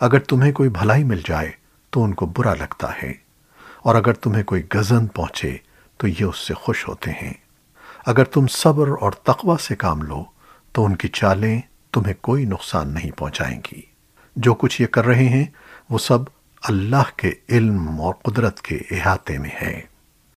اگر تمہیں کوئی بھلائی مل جائے تو ان کو برا لگتا ہے، اور اگر تمہیں کوئی گزن پہنچے تو یہ اس سے خوش ہوتے ہیں۔ اگر تم صبر اور تقوی سے کام لو تو ان کی چالیں تمہیں کوئی نقصان نہیں پہنچائیں گی۔ جو کچھ یہ کر رہے ہیں وہ سب اللہ کے علم اور قدرت کے احاطے میں ہے